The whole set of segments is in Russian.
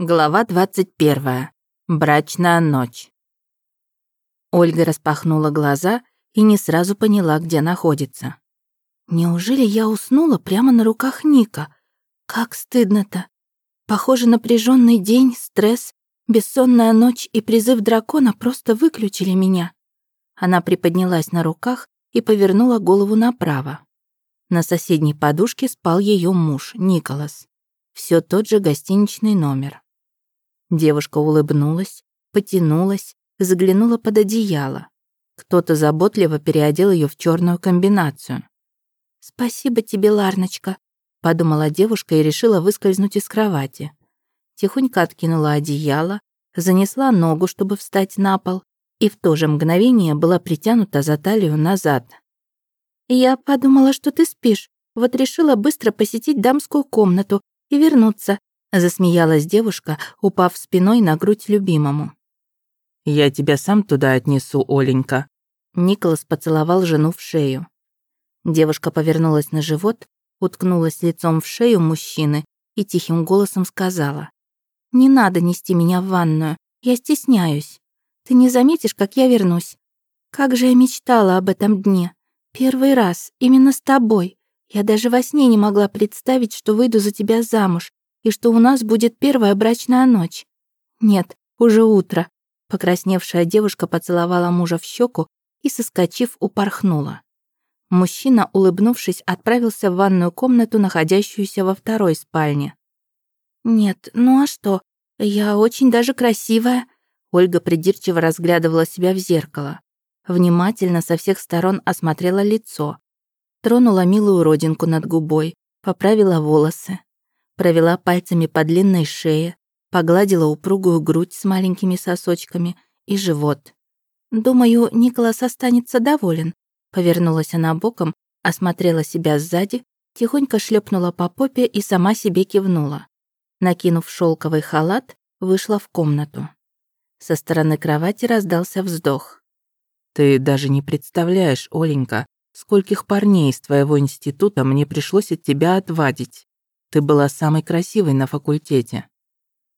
Глава 21. Брачная ночь. Ольга распахнула глаза и не сразу поняла, где находится. Неужели я уснула прямо на руках Ника? Как стыдно-то. Похоже, напряженный день, стресс, бессонная ночь и призыв дракона просто выключили меня. Она приподнялась на руках и повернула голову направо. На соседней подушке спал ее муж, Николас. Все тот же гостиничный номер. Девушка улыбнулась, потянулась, заглянула под одеяло. Кто-то заботливо переодел ее в черную комбинацию. «Спасибо тебе, Ларночка», — подумала девушка и решила выскользнуть из кровати. Тихонько откинула одеяло, занесла ногу, чтобы встать на пол, и в то же мгновение была притянута за талию назад. «Я подумала, что ты спишь, вот решила быстро посетить дамскую комнату и вернуться, Засмеялась девушка, упав спиной на грудь любимому. «Я тебя сам туда отнесу, Оленька». Николас поцеловал жену в шею. Девушка повернулась на живот, уткнулась лицом в шею мужчины и тихим голосом сказала. «Не надо нести меня в ванную, я стесняюсь. Ты не заметишь, как я вернусь. Как же я мечтала об этом дне. Первый раз, именно с тобой. Я даже во сне не могла представить, что выйду за тебя замуж, и что у нас будет первая брачная ночь. Нет, уже утро. Покрасневшая девушка поцеловала мужа в щеку и, соскочив, упорхнула. Мужчина, улыбнувшись, отправился в ванную комнату, находящуюся во второй спальне. «Нет, ну а что? Я очень даже красивая». Ольга придирчиво разглядывала себя в зеркало. Внимательно со всех сторон осмотрела лицо. Тронула милую родинку над губой, поправила волосы провела пальцами по длинной шее, погладила упругую грудь с маленькими сосочками и живот. «Думаю, Николас останется доволен», — повернулась она боком, осмотрела себя сзади, тихонько шлепнула по попе и сама себе кивнула. Накинув шелковый халат, вышла в комнату. Со стороны кровати раздался вздох. «Ты даже не представляешь, Оленька, скольких парней из твоего института мне пришлось от тебя отвадить. Ты была самой красивой на факультете».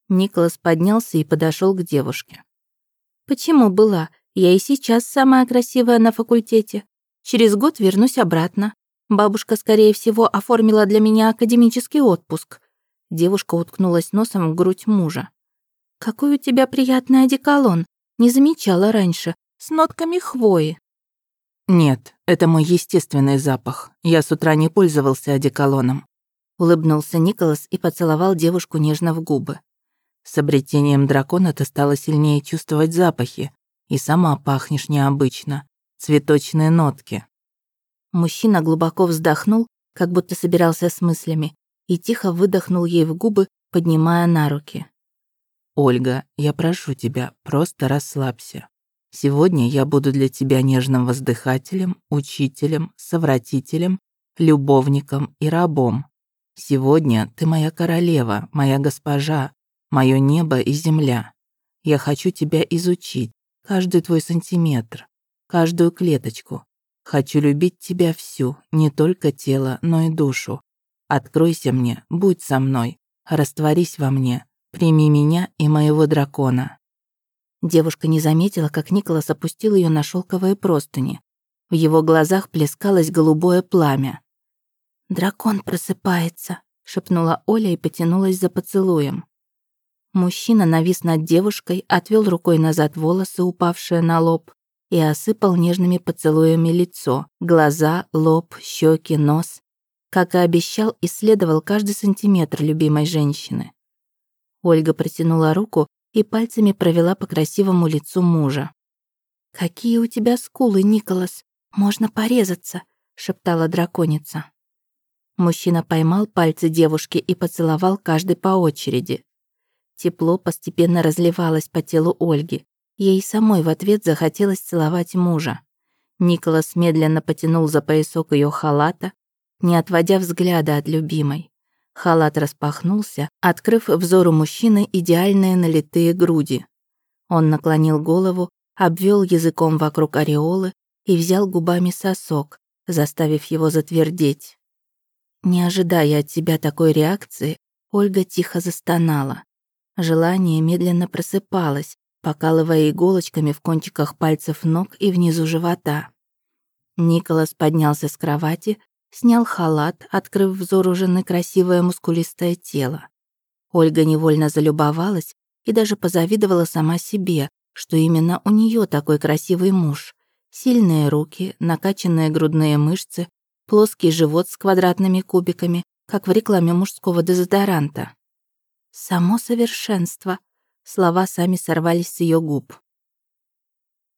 Николас поднялся и подошел к девушке. «Почему была? Я и сейчас самая красивая на факультете. Через год вернусь обратно. Бабушка, скорее всего, оформила для меня академический отпуск». Девушка уткнулась носом в грудь мужа. «Какой у тебя приятный одеколон. Не замечала раньше. С нотками хвои». «Нет, это мой естественный запах. Я с утра не пользовался одеколоном. Улыбнулся Николас и поцеловал девушку нежно в губы. С обретением дракона ты стала сильнее чувствовать запахи. И сама пахнешь необычно. Цветочные нотки. Мужчина глубоко вздохнул, как будто собирался с мыслями, и тихо выдохнул ей в губы, поднимая на руки. «Ольга, я прошу тебя, просто расслабься. Сегодня я буду для тебя нежным воздыхателем, учителем, совратителем, любовником и рабом. Сегодня ты моя королева, моя госпожа, мое небо и земля. Я хочу тебя изучить, каждый твой сантиметр, каждую клеточку. Хочу любить тебя всю, не только тело, но и душу. Откройся мне, будь со мной, растворись во мне, прими меня и моего дракона». Девушка не заметила, как Николас опустил ее на шелковые простыни. В его глазах плескалось голубое пламя. «Дракон просыпается», — шепнула Оля и потянулась за поцелуем. Мужчина навис над девушкой, отвел рукой назад волосы, упавшие на лоб, и осыпал нежными поцелуями лицо, глаза, лоб, щеки, нос. Как и обещал, исследовал каждый сантиметр любимой женщины. Ольга протянула руку и пальцами провела по красивому лицу мужа. «Какие у тебя скулы, Николас! Можно порезаться!» — шептала драконица. Мужчина поймал пальцы девушки и поцеловал каждый по очереди. Тепло постепенно разливалось по телу Ольги. Ей самой в ответ захотелось целовать мужа. Николас медленно потянул за поясок ее халата, не отводя взгляда от любимой. Халат распахнулся, открыв взору мужчины идеальные налитые груди. Он наклонил голову, обвел языком вокруг ореолы и взял губами сосок, заставив его затвердеть. Не ожидая от тебя такой реакции, Ольга тихо застонала. Желание медленно просыпалось, покалывая иголочками в кончиках пальцев ног и внизу живота. Николас поднялся с кровати, снял халат, открыв взору жены красивое мускулистое тело. Ольга невольно залюбовалась и даже позавидовала сама себе, что именно у нее такой красивый муж. Сильные руки, накачанные грудные мышцы, плоский живот с квадратными кубиками, как в рекламе мужского дезодоранта. «Само совершенство», Слова сами сорвались с ее губ.